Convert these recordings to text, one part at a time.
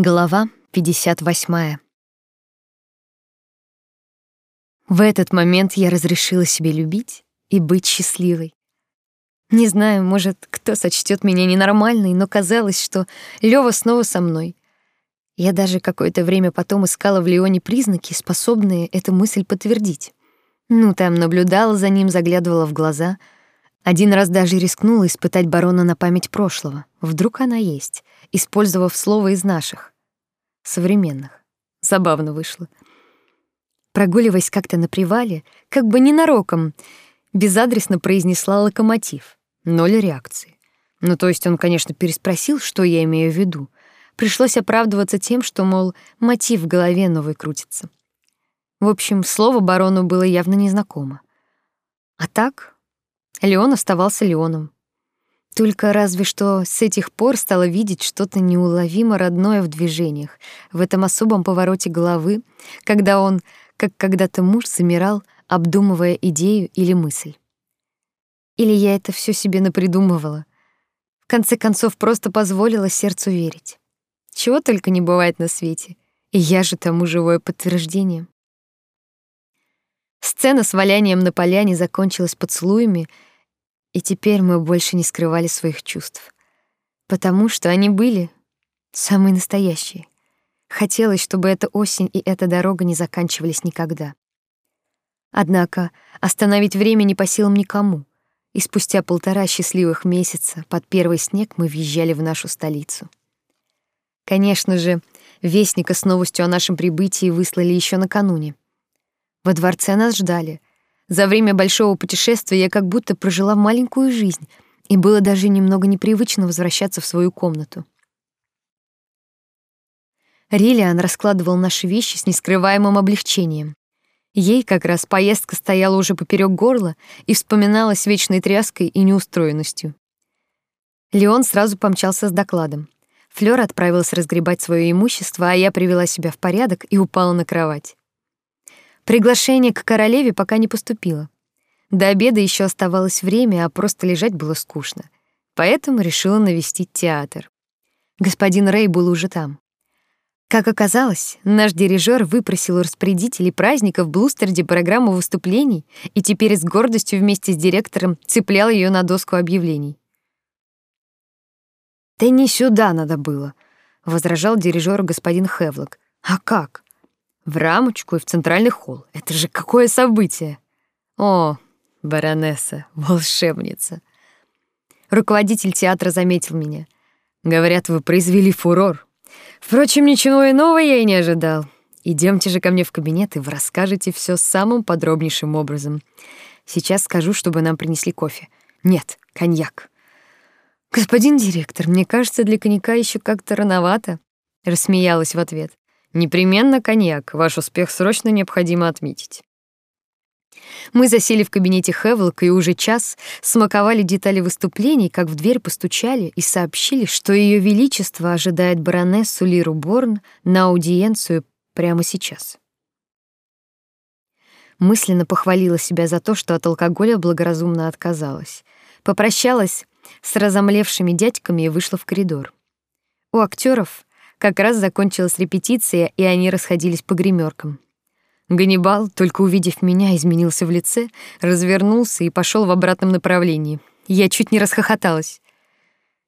Глава 58. В этот момент я разрешила себе любить и быть счастливой. Не знаю, может, кто сочтет меня ненормальной, но казалось, что Лёва снова со мной. Я даже какое-то время потом искала в Леоне признаки, способные эту мысль подтвердить. Ну, там наблюдала за ним, заглядывала в глаза. Один раз даже рискнула испытать барона на память прошлого. Вдруг она есть использовав слово из наших, современных. Забавно вышло. Прогуливаясь как-то на привале, как бы ненароком, безадресно произнесла локомотив. Ноль реакции. Ну, то есть он, конечно, переспросил, что я имею в виду. Пришлось оправдываться тем, что, мол, мотив в голове новый крутится. В общем, слово барону было явно незнакомо. А так, Леон оставался Леоном. Только разве что с этих пор стала видеть что-то неуловимо родное в движениях, в этом особом повороте головы, когда он, как когда-то муж, замирал, обдумывая идею или мысль. Или я это все себе напридумывала. В конце концов, просто позволила сердцу верить. Чего только не бывает на свете, и я же тому живое подтверждение. Сцена с валянием на поляне закончилась поцелуями — и теперь мы больше не скрывали своих чувств, потому что они были самые настоящие. Хотелось, чтобы эта осень и эта дорога не заканчивались никогда. Однако остановить время не по силам никому, и спустя полтора счастливых месяца под первый снег мы въезжали в нашу столицу. Конечно же, вестника с новостью о нашем прибытии выслали еще накануне. Во дворце нас ждали — за время большого путешествия я как будто прожила маленькую жизнь, и было даже немного непривычно возвращаться в свою комнату. Рилиан раскладывал наши вещи с нескрываемым облегчением. Ей как раз поездка стояла уже поперек горла и вспоминалась вечной тряской и неустроенностью. Леон сразу помчался с докладом. Флёр отправилась разгребать свое имущество, а я привела себя в порядок и упала на кровать. Приглашение к королеве пока не поступило. До обеда еще оставалось время, а просто лежать было скучно. Поэтому решила навестить театр. Господин Рэй был уже там. Как оказалось, наш дирижер выпросил у распорядителей праздника в Блустерде программу выступлений и теперь с гордостью вместе с директором цеплял ее на доску объявлений. «Да не сюда надо было», — возражал дирижер господин Хевлок. «А как? В рамочку и в центральный холл. Это же какое событие! О, баронесса, волшебница. Руководитель театра заметил меня. Говорят, вы произвели фурор. Впрочем, ничего иного я и не ожидал. Идемте же ко мне в кабинет, и вы расскажете все самым подробнейшим образом. Сейчас скажу, чтобы нам принесли кофе. Нет, коньяк. Господин директор, мне кажется, для коньяка еще как-то рановато, рассмеялась в ответ. Непременно коньяк. Ваш успех срочно необходимо отметить. Мы засели в кабинете Хевлока и уже час смаковали детали выступлений, как в дверь постучали и сообщили, что Ее Величество ожидает баронессу Лиру Борн на аудиенцию прямо сейчас. Мысленно похвалила себя за то, что от алкоголя благоразумно отказалась. Попрощалась с разомлевшими дядьками и вышла в коридор. У актеров как раз закончилась репетиция, и они расходились по гримеркам. Ганнибал, только увидев меня, изменился в лице, развернулся и пошел в обратном направлении. Я чуть не расхохоталась.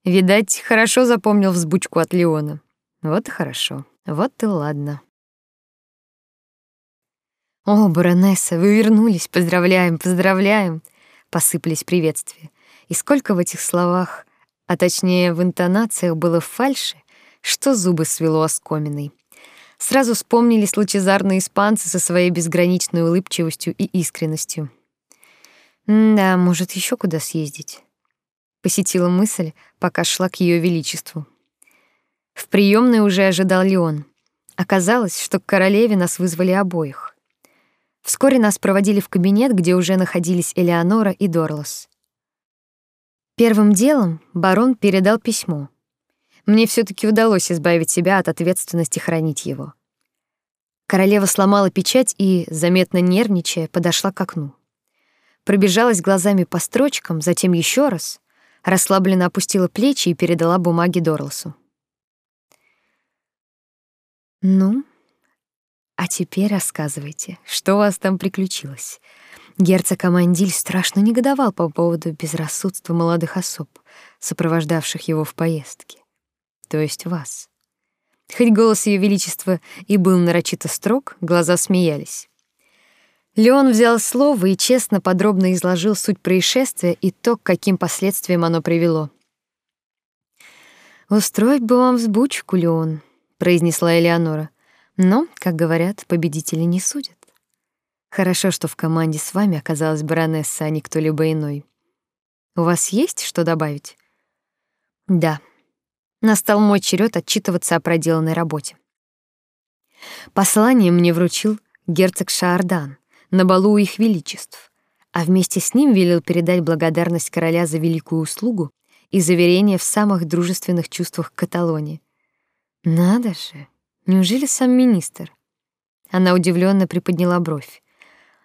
Видать, хорошо запомнил взбучку от Леона. Вот и хорошо. Вот и ладно. «О, баронесса, вы вернулись! Поздравляем, поздравляем!» Посыпались приветствия. И сколько в этих словах, а точнее в интонациях было фальши, что зубы свело оскоминой. Сразу вспомнились лучезарные испанцы со своей безграничной улыбчивостью и искренностью. да, может, еще куда съездить. Посетила мысль, пока шла к ее величеству. В приемной уже ожидал Леон. Оказалось, что к королеве нас вызвали обоих. Вскоре нас проводили в кабинет, где уже находились Элеонора и Дорлос. Первым делом барон передал письмо — мне все таки удалось избавить себя от ответственности хранить его. Королева сломала печать и, заметно нервничая, подошла к окну. Пробежалась глазами по строчкам, затем еще раз, расслабленно опустила плечи и передала бумаги Дорлсу. Ну, а теперь рассказывайте, что у вас там приключилось? Герцог Амандиль страшно негодовал по поводу безрассудства молодых особ, сопровождавших его в поездке. То есть вас. Хоть голос Ее Величества и был нарочито строг, глаза смеялись. Леон взял слово и честно подробно изложил суть происшествия и то, к каким последствиям оно привело. «Устроить бы вам взбучку, Леон», — произнесла Элеонора. «Но, как говорят, победители не судят». Хорошо, что в команде с вами оказалась баронесса, а не кто-либо иной. У вас есть что добавить? Да. Настал мой черед отчитываться о проделанной работе. Послание мне вручил герцог Шаардан на балу их величеств, а вместе с ним велел передать благодарность короля за великую услугу и заверение в самых дружественных чувствах к Каталонии. Надо же, неужели сам министр? Она удивленно приподняла бровь.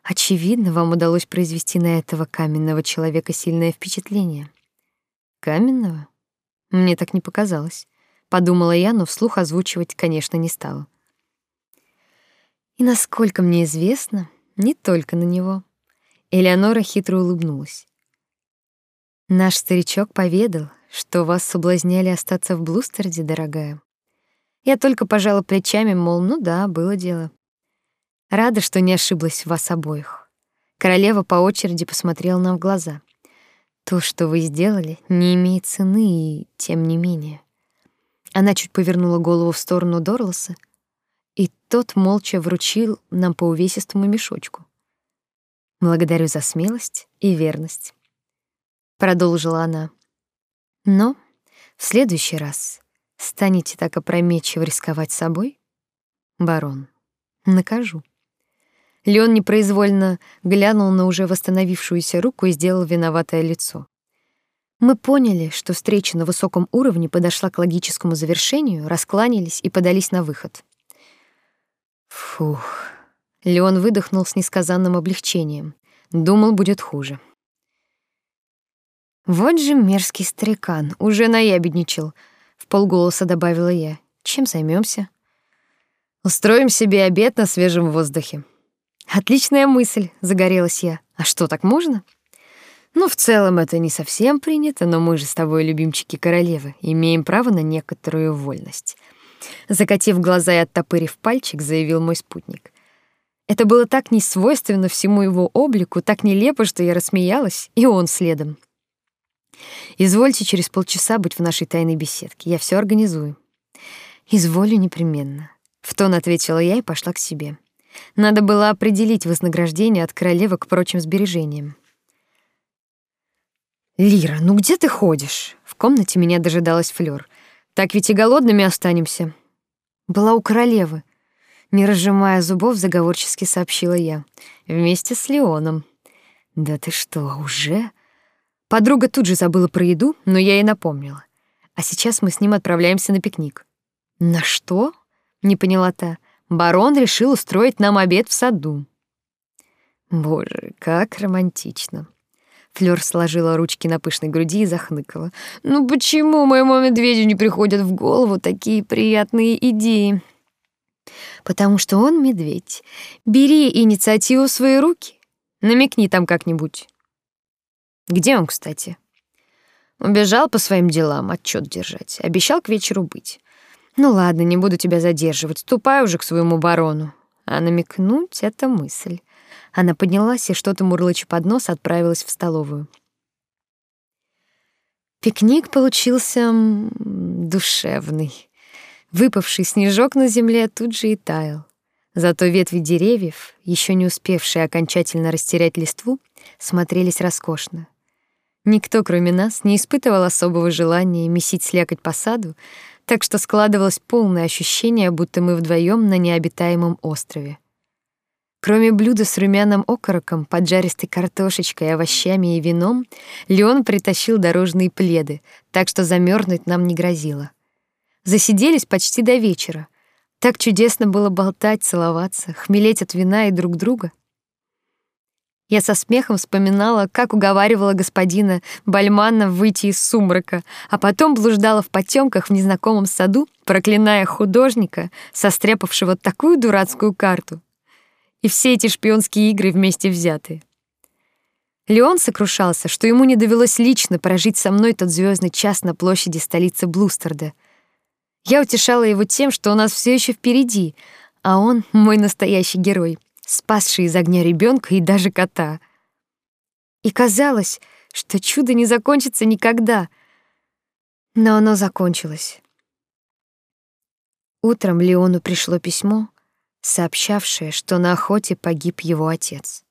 Очевидно, вам удалось произвести на этого каменного человека сильное впечатление. Каменного? Мне так не показалось, подумала я, но вслух озвучивать, конечно, не стала. И насколько мне известно, не только на него. Элеонора хитро улыбнулась. Наш старичок поведал, что вас соблазняли остаться в Блустерде, дорогая. Я только пожала плечами, мол, ну да, было дело. Рада, что не ошиблась в вас обоих. Королева по очереди посмотрела нам в глаза. То, что вы сделали, не имеет цены, и тем не менее. Она чуть повернула голову в сторону Дорлоса, и тот молча вручил нам по увесистому мешочку. Благодарю за смелость и верность, продолжила она. Но в следующий раз станете так опрометчиво рисковать собой, барон, накажу. Леон непроизвольно глянул на уже восстановившуюся руку и сделал виноватое лицо. Мы поняли, что встреча на высоком уровне подошла к логическому завершению, раскланялись и подались на выход. Фух. Леон выдохнул с несказанным облегчением. Думал, будет хуже. Вот же мерзкий старикан, уже наябедничал, в полголоса добавила я. Чем займемся? Устроим себе обед на свежем воздухе. Отличная мысль, загорелась я. А что, так можно? Ну, в целом это не совсем принято, но мы же с тобой любимчики королевы, имеем право на некоторую вольность. Закатив глаза и оттопырив пальчик, заявил мой спутник. Это было так несвойственно всему его облику, так нелепо, что я рассмеялась, и он следом. Извольте через полчаса быть в нашей тайной беседке. Я все организую. Изволю непременно, в тон ответила я и пошла к себе. Надо было определить вознаграждение от королевы к прочим сбережениям. Лира, ну где ты ходишь? В комнате меня дожидалась Флёр. Так ведь и голодными останемся. Была у королевы. Не разжимая зубов, заговорчески сообщила я. Вместе с Леоном. Да ты что, уже? Подруга тут же забыла про еду, но я ей напомнила. А сейчас мы с ним отправляемся на пикник. На что? Не поняла та барон решил устроить нам обед в саду. Боже, как романтично. Флёр сложила ручки на пышной груди и захныкала. Ну почему моему медведю не приходят в голову такие приятные идеи? Потому что он медведь. Бери инициативу в свои руки. Намекни там как-нибудь. Где он, кстати? Убежал по своим делам, отчет держать. Обещал к вечеру быть. Ну ладно, не буду тебя задерживать. Ступай уже к своему барону. А намекнуть — это мысль. Она поднялась и что-то мурлыча под нос отправилась в столовую. Пикник получился душевный. Выпавший снежок на земле тут же и таял. Зато ветви деревьев, еще не успевшие окончательно растерять листву, смотрелись роскошно. Никто, кроме нас, не испытывал особого желания месить слякоть по саду, так что складывалось полное ощущение, будто мы вдвоем на необитаемом острове. Кроме блюда с румяным окороком, поджаристой картошечкой, овощами и вином, Леон притащил дорожные пледы, так что замерзнуть нам не грозило. Засиделись почти до вечера. Так чудесно было болтать, целоваться, хмелеть от вина и друг друга. Я со смехом вспоминала, как уговаривала господина Бальмана выйти из сумрака, а потом блуждала в потемках в незнакомом саду, проклиная художника, состряпавшего такую дурацкую карту. И все эти шпионские игры вместе взятые. Леон сокрушался, что ему не довелось лично прожить со мной тот звездный час на площади столицы Блустерда. Я утешала его тем, что у нас все еще впереди, а он мой настоящий герой спасший из огня ребенка и даже кота. И казалось, что чудо не закончится никогда. Но оно закончилось. Утром Леону пришло письмо, сообщавшее, что на охоте погиб его отец.